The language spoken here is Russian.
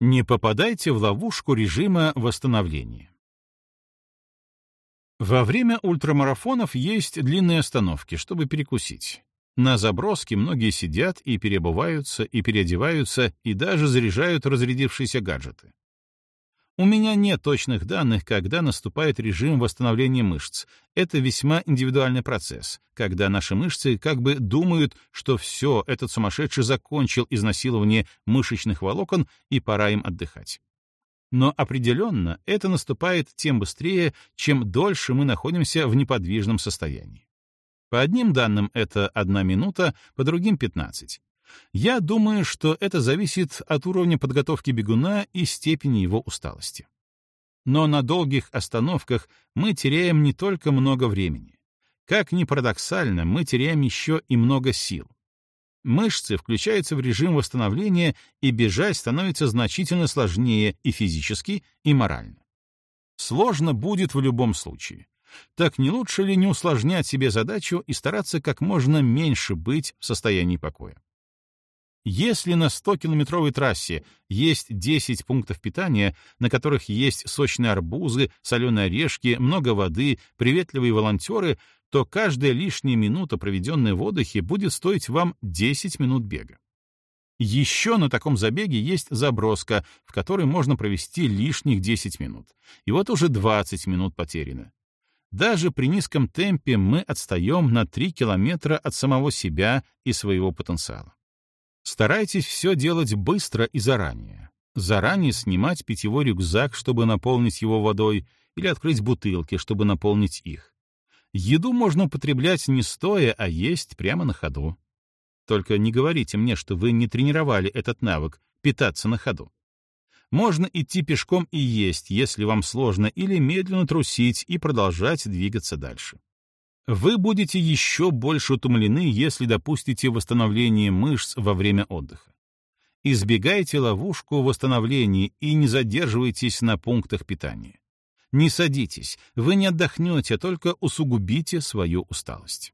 Не попадайте в ловушку режима восстановления. Во время ультрамарафонов есть длинные остановки, чтобы перекусить. На заброске многие сидят и переобуваются, и переодеваются, и даже заряжают разрядившиеся гаджеты. У меня нет точных данных, когда наступает режим восстановления мышц. Это весьма индивидуальный процесс, когда наши мышцы как бы думают, что все, этот сумасшедший закончил изнасилование мышечных волокон и пора им отдыхать. Но определенно это наступает тем быстрее, чем дольше мы находимся в неподвижном состоянии. По одним данным это одна минута, по другим — 15. Я думаю, что это зависит от уровня подготовки бегуна и степени его усталости. Но на долгих остановках мы теряем не только много времени. Как ни парадоксально, мы теряем еще и много сил. Мышцы включаются в режим восстановления, и бежать становится значительно сложнее и физически, и морально. Сложно будет в любом случае. Так не лучше ли не усложнять себе задачу и стараться как можно меньше быть в состоянии покоя? Если на 100-километровой трассе есть 10 пунктов питания, на которых есть сочные арбузы, соленые орешки, много воды, приветливые волонтеры, то каждая лишняя минута, проведенная в отдыхе, будет стоить вам 10 минут бега. Еще на таком забеге есть заброска, в которой можно провести лишних 10 минут. И вот уже 20 минут потеряно. Даже при низком темпе мы отстаем на 3 километра от самого себя и своего потенциала. Старайтесь все делать быстро и заранее. Заранее снимать питьевой рюкзак, чтобы наполнить его водой, или открыть бутылки, чтобы наполнить их. Еду можно употреблять не стоя, а есть прямо на ходу. Только не говорите мне, что вы не тренировали этот навык — питаться на ходу. Можно идти пешком и есть, если вам сложно, или медленно трусить и продолжать двигаться дальше. Вы будете еще больше утомлены, если допустите восстановление мышц во время отдыха. Избегайте ловушку восстановления и не задерживайтесь на пунктах питания. Не садитесь, вы не отдохнете, а только усугубите свою усталость.